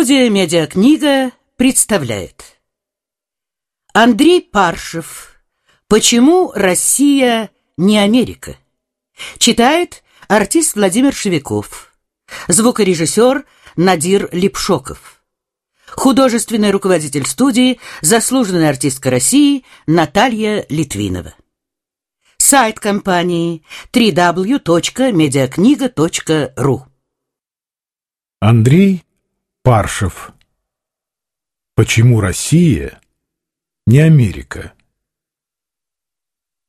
Студия «Медиакнига» представляет Андрей Паршев. «Почему Россия не Америка?» Читает артист Владимир Шевиков Звукорежиссер Надир Липшоков Художественный руководитель студии Заслуженная артистка России Наталья Литвинова. Сайт компании www.mediakniga.ru Андрей Паршев. Почему Россия не Америка?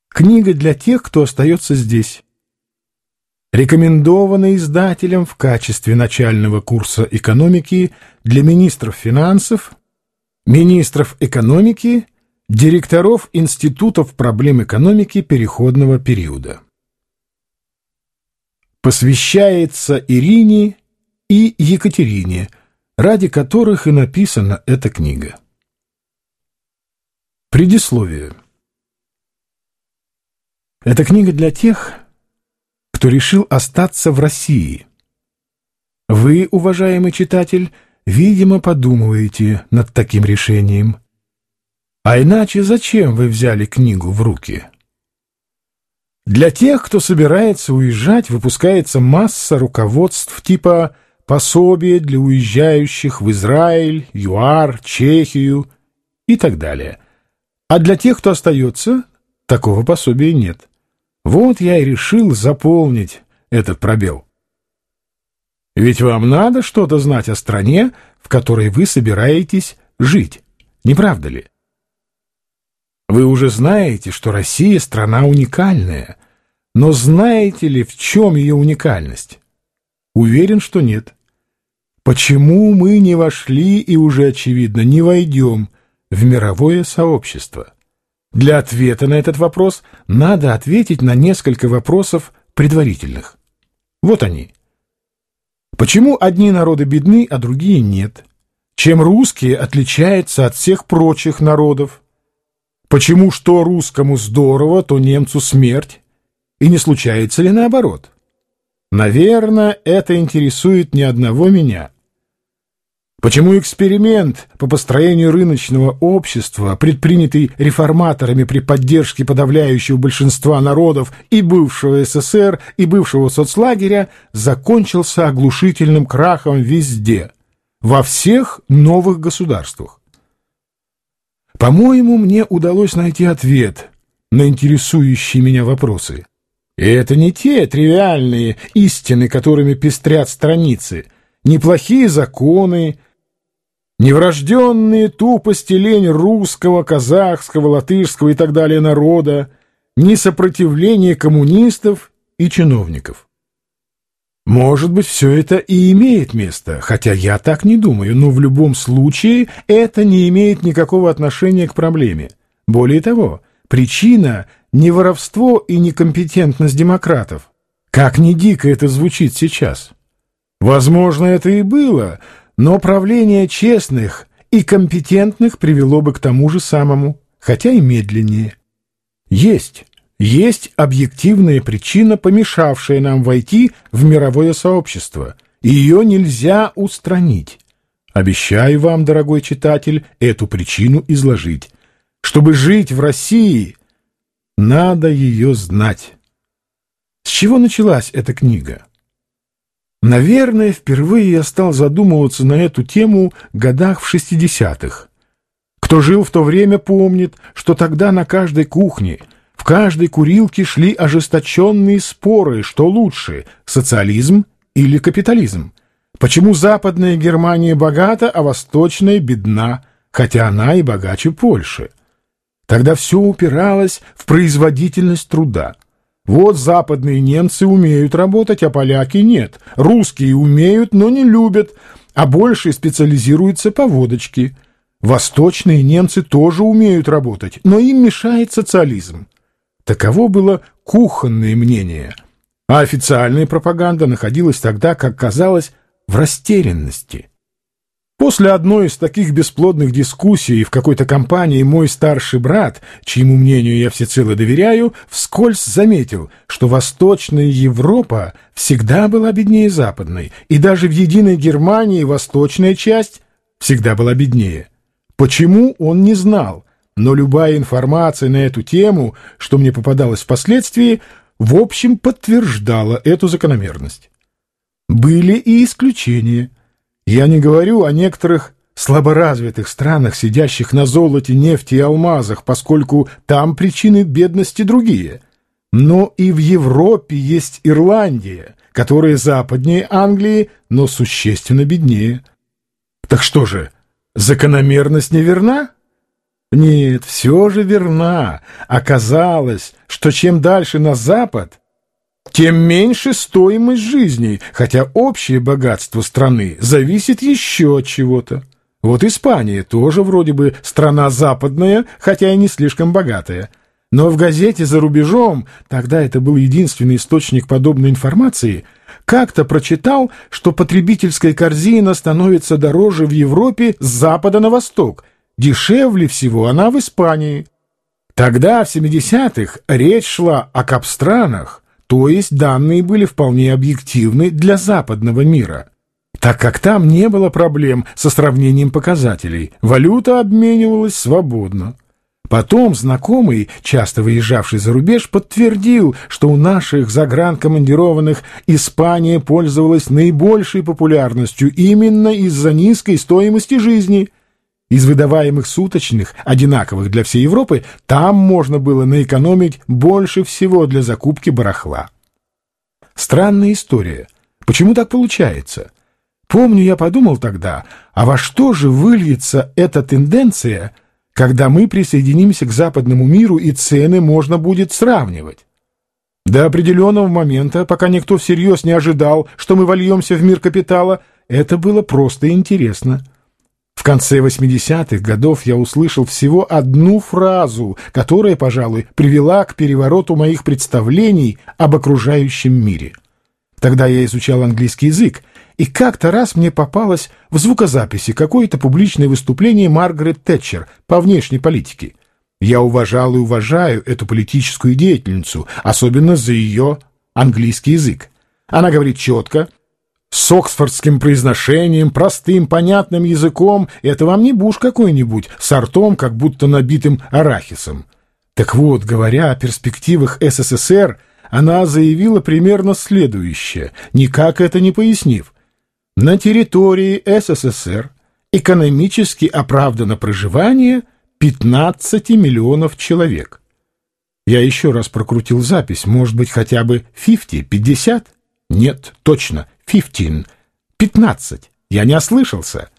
Книга для тех, кто остается здесь. Рекомендована издателем в качестве начального курса экономики для министров финансов, министров экономики, директоров институтов проблем экономики переходного периода. Посвящается Ирине и Екатерине – ради которых и написана эта книга. Предисловие. Эта книга для тех, кто решил остаться в России. Вы, уважаемый читатель, видимо, подумываете над таким решением. А иначе зачем вы взяли книгу в руки? Для тех, кто собирается уезжать, выпускается масса руководств типа пособие для уезжающих в Израиль, ЮАР, Чехию и так далее. А для тех, кто остается, такого пособия нет. Вот я и решил заполнить этот пробел. Ведь вам надо что-то знать о стране, в которой вы собираетесь жить, не правда ли? Вы уже знаете, что Россия — страна уникальная, но знаете ли, в чем ее уникальность? Уверен, что нет. Почему мы не вошли и уже, очевидно, не войдем в мировое сообщество? Для ответа на этот вопрос надо ответить на несколько вопросов предварительных. Вот они. Почему одни народы бедны, а другие нет? Чем русские отличаются от всех прочих народов? Почему что русскому здорово, то немцу смерть? И не случается ли наоборот? Наверное, это интересует ни одного меня. Почему эксперимент по построению рыночного общества, предпринятый реформаторами при поддержке подавляющего большинства народов и бывшего СССР, и бывшего соцлагеря, закончился оглушительным крахом везде, во всех новых государствах? По-моему, мне удалось найти ответ на интересующие меня вопросы. И это не те тривиальные истины, которыми пестрят страницы, неплохие законы, неврожденные тупости лень русского, казахского, латышского и так далее народа, ни сопротивление коммунистов и чиновников. Может быть, все это и имеет место, хотя я так не думаю, но в любом случае это не имеет никакого отношения к проблеме. Более того, причина – не воровство и некомпетентность демократов. Как ни дико это звучит сейчас. Возможно, это и было, но правление честных и компетентных привело бы к тому же самому, хотя и медленнее. Есть, есть объективная причина, помешавшая нам войти в мировое сообщество, ее нельзя устранить. Обещаю вам, дорогой читатель, эту причину изложить. Чтобы жить в России, надо ее знать. С чего началась эта книга? Наверное, впервые я стал задумываться на эту тему годах в 60-х. Кто жил в то время, помнит, что тогда на каждой кухне, в каждой курилке шли ожесточенные споры, что лучше – социализм или капитализм. Почему западная Германия богата, а восточная бедна, хотя она и богаче Польши? Тогда все упиралось в производительность труда. Вот западные немцы умеют работать, а поляки нет. Русские умеют, но не любят, а больше специализируются по водочке. Восточные немцы тоже умеют работать, но им мешает социализм. Таково было кухонное мнение. А официальная пропаганда находилась тогда, как казалось, в растерянности. После одной из таких бесплодных дискуссий в какой-то компании мой старший брат, чьему мнению я всецело доверяю, вскользь заметил, что Восточная Европа всегда была беднее Западной, и даже в единой Германии восточная часть всегда была беднее. Почему, он не знал, но любая информация на эту тему, что мне попадалось впоследствии, в общем подтверждала эту закономерность. Были и исключения – я не говорю о некоторых слаборазвитых странах, сидящих на золоте, нефти и алмазах, поскольку там причины бедности другие. Но и в Европе есть Ирландия, которая западнее Англии, но существенно беднее. Так что же, закономерность не верна? Нет, все же верна. Оказалось, что чем дальше на запад, тем меньше стоимость жизни, хотя общее богатство страны зависит еще от чего-то. Вот Испания тоже вроде бы страна западная, хотя и не слишком богатая. Но в газете «За рубежом», тогда это был единственный источник подобной информации, как-то прочитал, что потребительская корзина становится дороже в Европе с запада на восток. Дешевле всего она в Испании. Тогда, в 70-х, речь шла о капстранах, то есть данные были вполне объективны для западного мира, так как там не было проблем со сравнением показателей, валюта обменивалась свободно. Потом знакомый, часто выезжавший за рубеж, подтвердил, что у наших загранкомандированных Испания пользовалась наибольшей популярностью именно из-за низкой стоимости жизни – из выдаваемых суточных, одинаковых для всей Европы, там можно было наэкономить больше всего для закупки барахла. Странная история. Почему так получается? Помню, я подумал тогда, а во что же выльется эта тенденция, когда мы присоединимся к западному миру и цены можно будет сравнивать? До определенного момента, пока никто всерьез не ожидал, что мы вольемся в мир капитала, это было просто интересно. В конце 80-х годов я услышал всего одну фразу, которая, пожалуй, привела к перевороту моих представлений об окружающем мире. Тогда я изучал английский язык, и как-то раз мне попалось в звукозаписи какое-то публичное выступление Маргарет Тэтчер по внешней политике. Я уважал и уважаю эту политическую деятельницу, особенно за ее английский язык. Она говорит четко, с оксфордским произношением, простым, понятным языком. Это вам не буш какой-нибудь, с ртом, как будто набитым арахисом. Так вот, говоря о перспективах СССР, она заявила примерно следующее, никак это не пояснив. На территории СССР экономически оправдано проживание 15 миллионов человек. Я еще раз прокрутил запись, может быть, хотя бы 50, 50? Нет, точно, Fifteen. Пятнадцать. Я не ослышался.